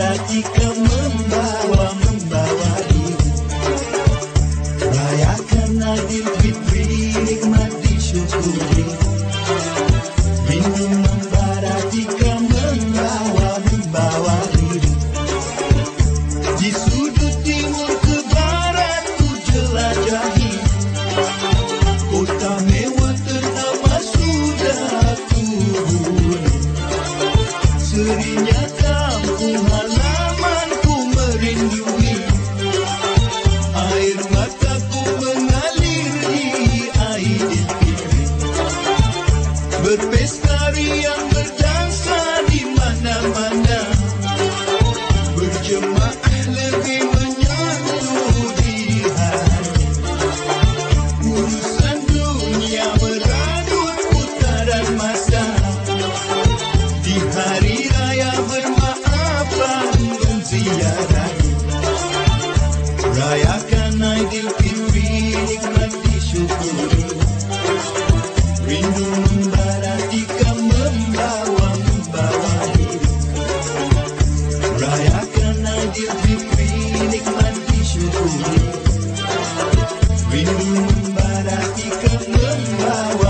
membara jika membawa membawa diri Rayakan Adil Fitri nikmat disyukuri Rindu membara jika membawa membawa diri Di sudut timur ke barat ku jelajahi. Kota mewah ternama sudah ku huni. Serinya kampung membara jika membawa membawa